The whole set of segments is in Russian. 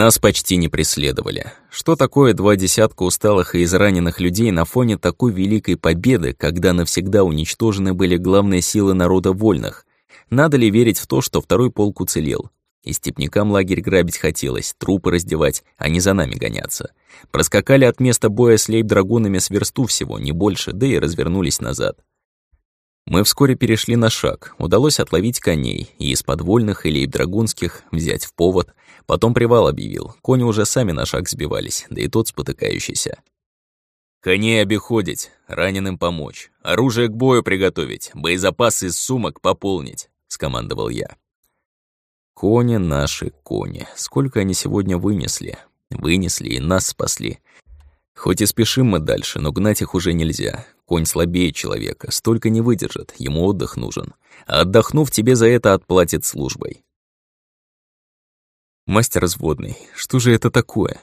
Нас почти не преследовали. Что такое два десятка усталых и израненных людей на фоне такой великой победы, когда навсегда уничтожены были главные силы народа вольных? Надо ли верить в то, что второй полк уцелел? И степнякам лагерь грабить хотелось, трупы раздевать, а не за нами гоняться. Проскакали от места боя с лейб-драгунами с версту всего, не больше, да и развернулись назад. Мы вскоре перешли на шаг. Удалось отловить коней и из подвольных или драгунских взять в повод. Потом привал объявил. Кони уже сами на шаг сбивались, да и тот спотыкающийся. «Коней обиходить, раненым помочь, оружие к бою приготовить, боезапасы из сумок пополнить», — скомандовал я. Кони наши кони. Сколько они сегодня вынесли? Вынесли и нас спасли. Хоть и спешим мы дальше, но гнать их уже нельзя. Конь слабее человека, столько не выдержит, ему отдых нужен. А отдохнув, тебе за это отплатит службой. Мастер разводный, что же это такое?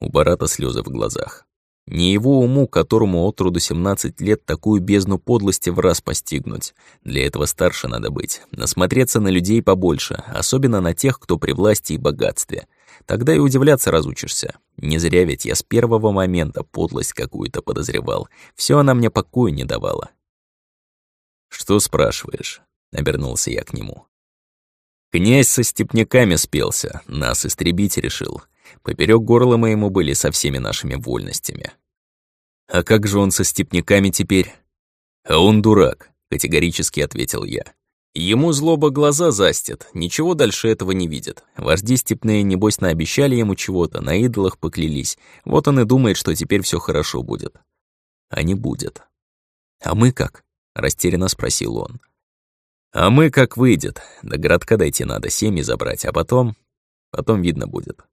У Барата слезы в глазах. Не его уму, которому от труду 17 лет такую бездну подлости в раз постигнуть. Для этого старше надо быть, насмотреться на людей побольше, особенно на тех, кто при власти и богатстве. Тогда и удивляться разучишься. Не зря ведь я с первого момента подлость какую-то подозревал. Все она мне покоя не давала. «Что спрашиваешь?» — обернулся я к нему. Князь со степняками спелся, нас истребить решил. Поперек горла моему были со всеми нашими вольностями. А как же он со степняками теперь? А он дурак, категорически ответил я. Ему злоба глаза застит, ничего дальше этого не видит. Вожди степные, небось, наобещали ему чего-то, на идолах поклялись. Вот он и думает, что теперь все хорошо будет. А не будет. «А мы как?» — растерянно спросил он. «А мы как выйдет. До городка дойти надо, семьи забрать, а потом... Потом видно будет».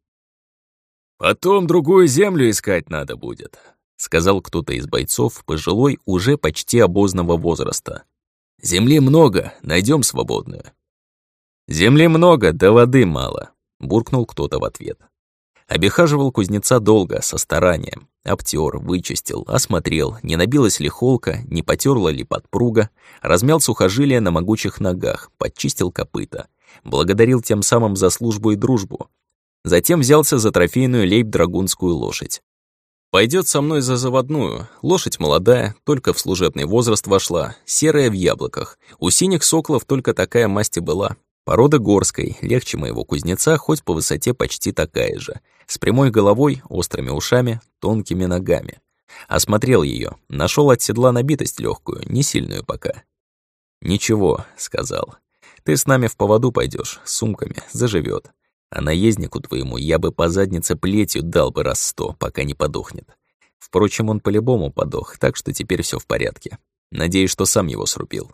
«Потом другую землю искать надо будет», — сказал кто-то из бойцов, пожилой, уже почти обозного возраста. Земли много, найдем свободную. Земли много, да воды мало, буркнул кто-то в ответ. Обихаживал кузнеца долго, со старанием. Обтер, вычистил, осмотрел, не набилась ли холка, не потерла ли подпруга, размял сухожилия на могучих ногах, подчистил копыта. Благодарил тем самым за службу и дружбу. Затем взялся за трофейную лейб-драгунскую лошадь. Пойдет со мной за заводную. Лошадь молодая, только в служебный возраст вошла, серая в яблоках. У синих соклов только такая масти была. Порода горской, легче моего кузнеца, хоть по высоте почти такая же. С прямой головой, острыми ушами, тонкими ногами. Осмотрел ее, нашел от седла набитость легкую, не сильную пока. «Ничего», — сказал. «Ты с нами в поводу пойдешь, с сумками, заживет. А наезднику твоему я бы по заднице плетью дал бы раз сто, пока не подохнет. Впрочем, он по-любому подох, так что теперь все в порядке. Надеюсь, что сам его срубил.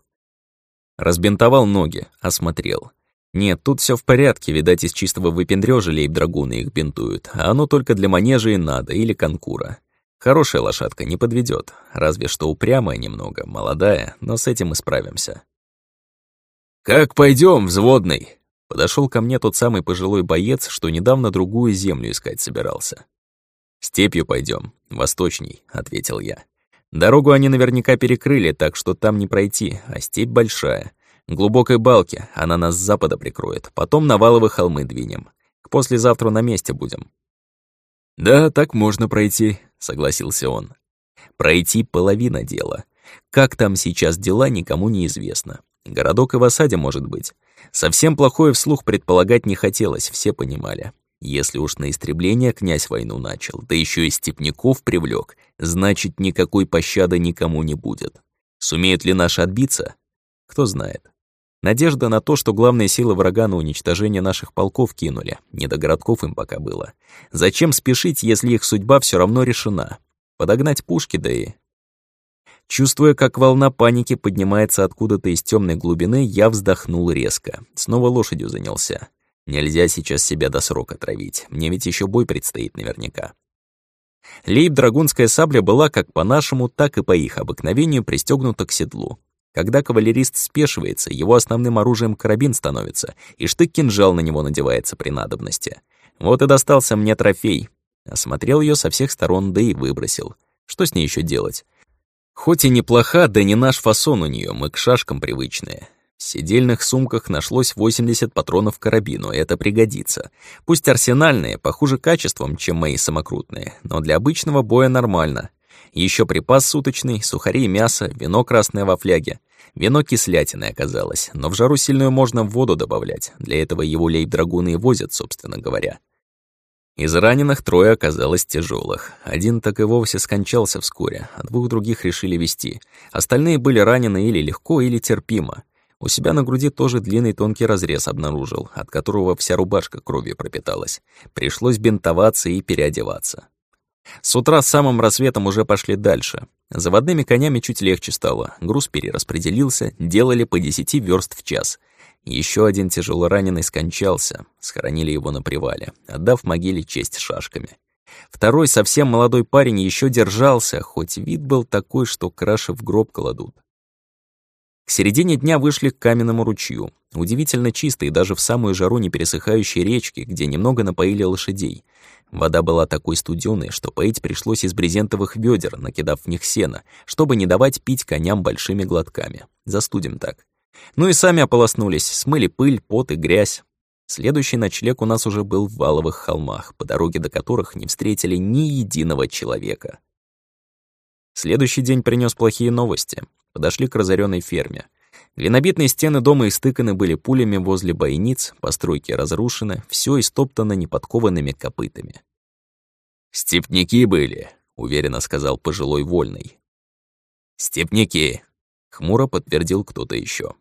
Разбинтовал ноги, осмотрел. Нет, тут все в порядке, видать, из чистого выпендрёжа лейб-драгуны их бинтуют, а оно только для манежа и надо, или конкура. Хорошая лошадка не подведет, разве что упрямая немного, молодая, но с этим мы справимся. «Как пойдем, взводный?» Подошел ко мне тот самый пожилой боец, что недавно другую землю искать собирался. «Степью пойдем, восточней», — ответил я. «Дорогу они наверняка перекрыли, так что там не пройти, а степь большая. Глубокой балки, она нас с запада прикроет, потом на Валовы холмы двинем. К послезавтра на месте будем». «Да, так можно пройти», — согласился он. «Пройти половина дела. Как там сейчас дела, никому не известно. Городок и в осаде может быть. Совсем плохое вслух предполагать не хотелось, все понимали. Если уж на истребление князь войну начал, да еще и степняков привлек, значит, никакой пощады никому не будет. Сумеют ли наши отбиться? Кто знает. Надежда на то, что главные силы врага на уничтожение наших полков кинули. Не до городков им пока было. Зачем спешить, если их судьба все равно решена? Подогнать пушки, да и Чувствуя, как волна паники поднимается откуда-то из темной глубины, я вздохнул резко. Снова лошадью занялся. Нельзя сейчас себя до срока травить. Мне ведь еще бой предстоит наверняка. Лейб-драгунская сабля была как по нашему, так и по их обыкновению пристегнута к седлу. Когда кавалерист спешивается, его основным оружием карабин становится, и штык-кинжал на него надевается при надобности. Вот и достался мне трофей. Осмотрел ее со всех сторон, да и выбросил. Что с ней еще делать? Хоть и неплоха, да не наш фасон у нее, мы к шашкам привычные. В сидельных сумках нашлось 80 патронов к карабину, это пригодится. Пусть арсенальные, похуже качеством, чем мои самокрутные, но для обычного боя нормально. Еще припас суточный, сухари и мясо, вино красное во фляге. Вино кислятиной оказалось, но в жару сильную можно в воду добавлять. Для этого его лейб-драгуны и возят, собственно говоря. Из раненых трое оказалось тяжелых. Один так и вовсе скончался вскоре, а двух других решили вести. Остальные были ранены или легко, или терпимо. У себя на груди тоже длинный тонкий разрез обнаружил, от которого вся рубашка кровью пропиталась. Пришлось бинтоваться и переодеваться. С утра с самым рассветом уже пошли дальше. Заводными конями чуть легче стало, груз перераспределился, делали по десяти верст в час. Еще один тяжелораненый скончался, схоронили его на привале, отдав могиле честь шашками. Второй, совсем молодой парень, еще держался, хоть вид был такой, что краши в гроб кладут. К середине дня вышли к каменному ручью. Удивительно чистой, даже в самую жару не пересыхающей речки, где немного напоили лошадей. Вода была такой студеной, что поить пришлось из брезентовых ведер, накидав в них сено, чтобы не давать пить коням большими глотками. Застудим так. Ну и сами ополоснулись, смыли пыль, пот и грязь. Следующий ночлег у нас уже был в Валовых холмах, по дороге до которых не встретили ни единого человека. Следующий день принес плохие новости. Подошли к разоренной ферме. Глинобитные стены дома истыканы были пулями возле бойниц, постройки разрушены, все истоптано неподкованными копытами. «Степняки были», — уверенно сказал пожилой вольный. «Степняки», — хмуро подтвердил кто-то еще.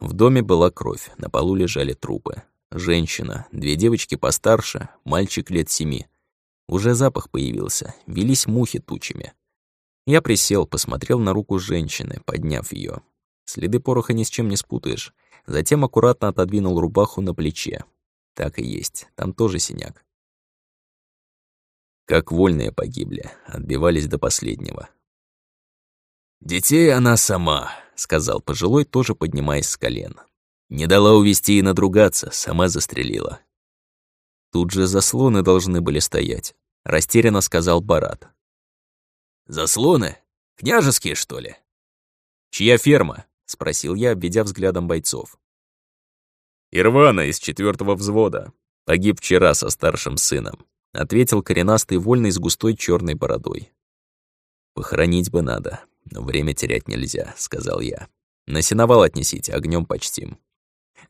В доме была кровь, на полу лежали трупы. Женщина, две девочки постарше, мальчик лет семи. Уже запах появился, велись мухи тучами. Я присел, посмотрел на руку женщины, подняв ее. Следы пороха ни с чем не спутаешь. Затем аккуратно отодвинул рубаху на плече. Так и есть, там тоже синяк. Как вольные погибли, отбивались до последнего. «Детей она сама», — сказал пожилой, тоже поднимаясь с колен. «Не дала увести и надругаться, сама застрелила». Тут же заслоны должны были стоять, растерянно сказал Барат. «Заслоны? Княжеские, что ли?» «Чья ферма?» — спросил я, обведя взглядом бойцов. «Ирвана из четвертого взвода. Погиб вчера со старшим сыном», — ответил коренастый вольный с густой черной бородой. «Похоронить бы надо, но время терять нельзя», — сказал я. «На сеновал отнесите, огнем почтим».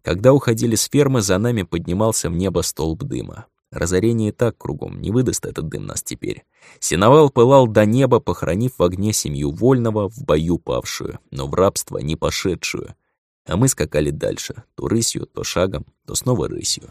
Когда уходили с фермы, за нами поднимался в небо столб дыма. Разорение так кругом, не выдаст этот дым нас теперь. Синовал пылал до неба, похоронив в огне семью вольного, в бою павшую, но в рабство не пошедшую. А мы скакали дальше, то рысью, то шагом, то снова рысью.